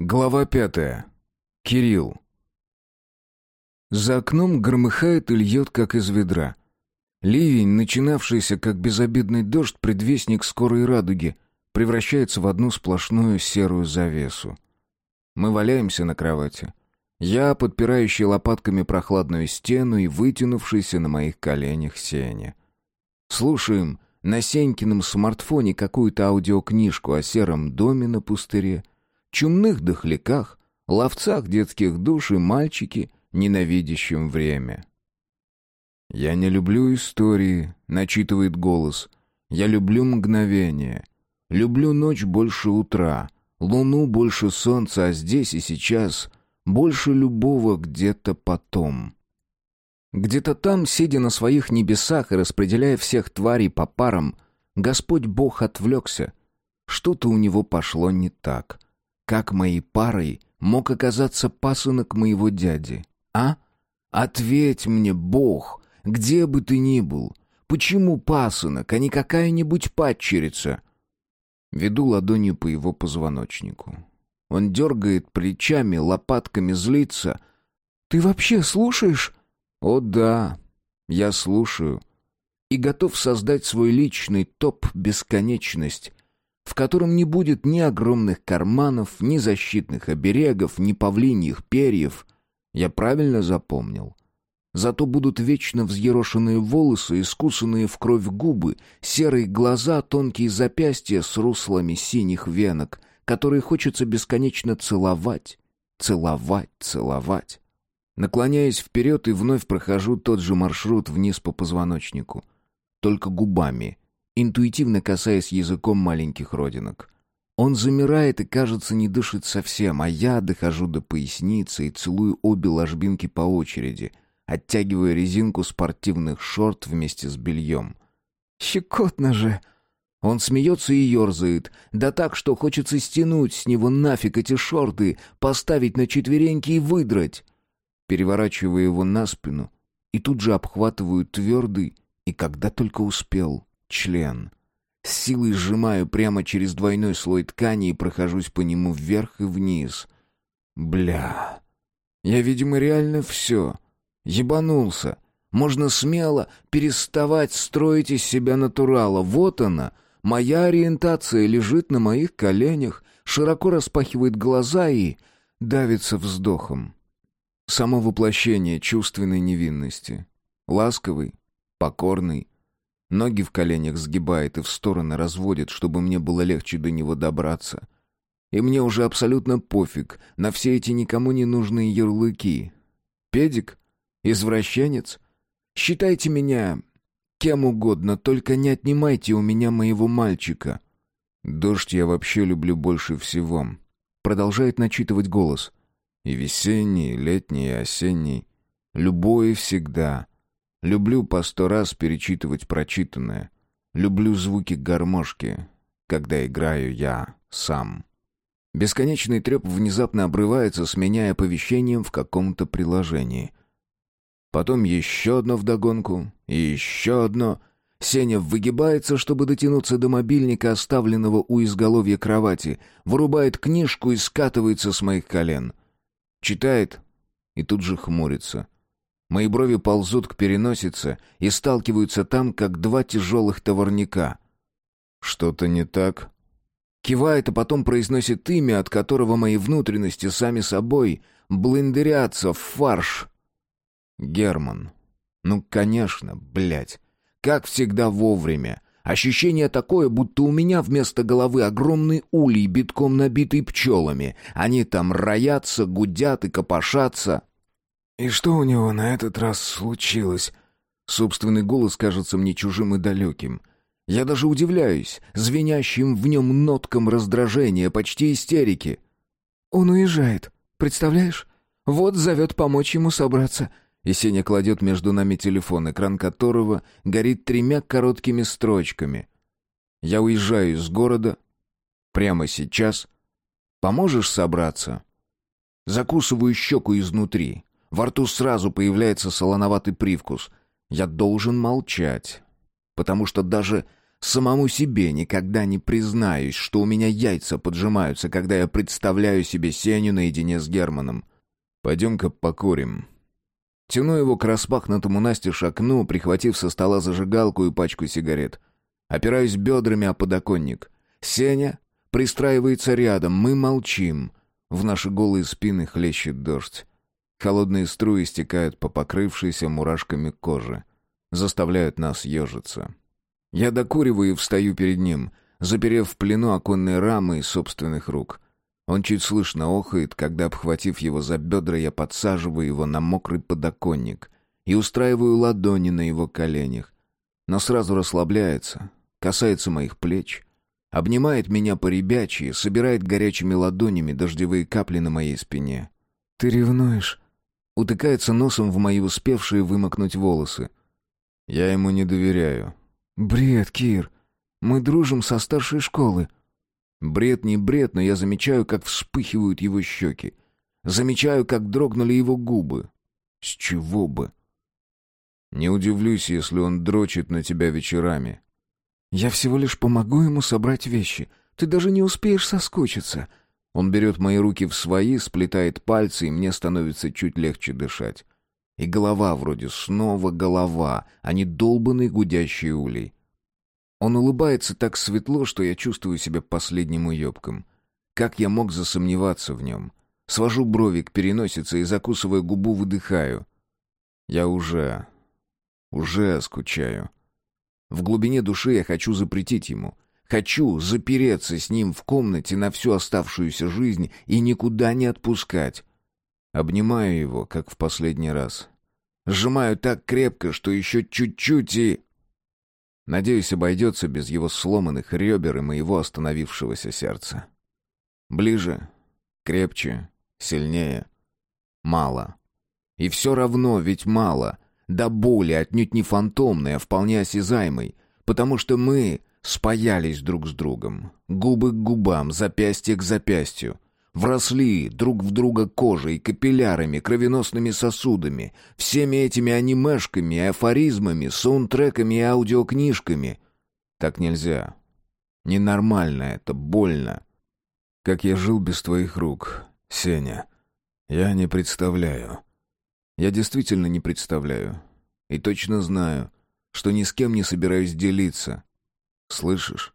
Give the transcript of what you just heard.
Глава пятая. Кирилл. За окном громыхает и льет, как из ведра. Ливень, начинавшийся как безобидный дождь, предвестник скорой радуги, превращается в одну сплошную серую завесу. Мы валяемся на кровати. Я, подпирающий лопатками прохладную стену и вытянувшийся на моих коленях Сеня. Слушаем на Сенькином смартфоне какую-то аудиокнижку о сером доме на пустыре — чумных дохляках, ловцах детских душ и мальчике, ненавидящем время. «Я не люблю истории», — начитывает голос. «Я люблю мгновение. Люблю ночь больше утра, луну больше солнца, а здесь и сейчас больше любого где-то потом». Где-то там, сидя на своих небесах и распределяя всех тварей по парам, Господь Бог отвлекся. Что-то у него пошло не так. Как моей парой мог оказаться пасынок моего дяди? А? Ответь мне, Бог, где бы ты ни был, почему пасынок, а не какая-нибудь падчерица? Веду ладонью по его позвоночнику. Он дергает плечами, лопатками злится. «Ты вообще слушаешь?» «О да, я слушаю. И готов создать свой личный топ-бесконечность, в котором не будет ни огромных карманов, ни защитных оберегов, ни павлиньих перьев. Я правильно запомнил? Зато будут вечно взъерошенные волосы, искусанные в кровь губы, серые глаза, тонкие запястья с руслами синих венок, которые хочется бесконечно целовать, целовать, целовать. Наклоняясь вперед и вновь прохожу тот же маршрут вниз по позвоночнику. Только губами — интуитивно касаясь языком маленьких родинок. Он замирает и, кажется, не дышит совсем, а я дохожу до поясницы и целую обе ложбинки по очереди, оттягивая резинку спортивных шорт вместе с бельем. «Щекотно же!» Он смеется и ерзает, да так, что хочется стянуть с него нафиг эти шорты, поставить на четвереньки и выдрать. Переворачиваю его на спину и тут же обхватываю твердый, и когда только успел, член. С силой сжимаю прямо через двойной слой ткани и прохожусь по нему вверх и вниз. Бля. Я, видимо, реально все. Ебанулся. Можно смело переставать строить из себя натурала. Вот она. Моя ориентация лежит на моих коленях, широко распахивает глаза и давится вздохом. Само воплощение чувственной невинности. Ласковый, покорный, Ноги в коленях сгибает и в стороны разводит, чтобы мне было легче до него добраться. И мне уже абсолютно пофиг на все эти никому не нужные ярлыки. Педик? Извращенец? Считайте меня кем угодно, только не отнимайте у меня моего мальчика. Дождь я вообще люблю больше всего. Продолжает начитывать голос. И весенний, и летний, и осенний. Любой и всегда. Люблю по сто раз перечитывать прочитанное. Люблю звуки гармошки, когда играю я сам. Бесконечный треп внезапно обрывается, сменяя оповещением в каком-то приложении. Потом еще одно вдогонку, и еще одно. Сеня выгибается, чтобы дотянуться до мобильника, оставленного у изголовья кровати, вырубает книжку и скатывается с моих колен. Читает и тут же хмурится — Мои брови ползут к переносице и сталкиваются там, как два тяжелых товарника. «Что-то не так?» Кивает, а потом произносит имя, от которого мои внутренности сами собой блендерятся в фарш. Герман. Ну, конечно, блядь. Как всегда вовремя. Ощущение такое, будто у меня вместо головы огромный улей, битком набитый пчелами. Они там роятся, гудят и копошатся. «И что у него на этот раз случилось?» Собственный голос кажется мне чужим и далеким. Я даже удивляюсь, звенящим в нем ноткам раздражения, почти истерики. «Он уезжает, представляешь? Вот зовет помочь ему собраться». И Сеня кладет между нами телефон, экран которого горит тремя короткими строчками. «Я уезжаю из города. Прямо сейчас. Поможешь собраться?» Закусываю щеку изнутри. Во рту сразу появляется солоноватый привкус. Я должен молчать, потому что даже Самому себе никогда не признаюсь, что у меня яйца поджимаются, когда я представляю себе Сеню наедине с Германом. Пойдем-ка покурим. Тяну его к распахнутому настежь окну, прихватив со стола зажигалку и пачку сигарет. Опираюсь бедрами о подоконник. Сеня пристраивается рядом, мы молчим. В наши голые спины хлещет дождь. Холодные струи стекают по покрывшейся мурашками кожи. Заставляют нас ежиться. Я докуриваю и встаю перед ним, заперев в плену оконные рамы из собственных рук. Он чуть слышно охает, когда, обхватив его за бедра, я подсаживаю его на мокрый подоконник и устраиваю ладони на его коленях. Но сразу расслабляется, касается моих плеч, обнимает меня по-ребячьи, собирает горячими ладонями дождевые капли на моей спине. «Ты ревнуешь?» Утыкается носом в мои успевшие вымокнуть волосы. «Я ему не доверяю», «Бред, Кир. Мы дружим со старшей школы». Бред не бред, но я замечаю, как вспыхивают его щеки. Замечаю, как дрогнули его губы. С чего бы? Не удивлюсь, если он дрочит на тебя вечерами. Я всего лишь помогу ему собрать вещи. Ты даже не успеешь соскучиться. Он берет мои руки в свои, сплетает пальцы, и мне становится чуть легче дышать. И голова вроде снова голова, а не долбанный гудящий улей. Он улыбается так светло, что я чувствую себя последним уебком. Как я мог засомневаться в нем? Свожу брови к переносице и, закусывая губу, выдыхаю. Я уже... уже скучаю. В глубине души я хочу запретить ему. Хочу запереться с ним в комнате на всю оставшуюся жизнь и никуда не отпускать. Обнимаю его, как в последний раз. Сжимаю так крепко, что еще чуть-чуть и... Надеюсь, обойдется без его сломанных ребер и моего остановившегося сердца. Ближе, крепче, сильнее. Мало. И все равно ведь мало. До боли отнюдь не фантомной, а вполне осязаемой. Потому что мы спаялись друг с другом. Губы к губам, запястье к запястью вросли друг в друга кожей, капиллярами, кровеносными сосудами, всеми этими анимешками, афоризмами, саундтреками и аудиокнижками. Так нельзя. Ненормально это, больно. Как я жил без твоих рук, Сеня, я не представляю. Я действительно не представляю. И точно знаю, что ни с кем не собираюсь делиться. Слышишь?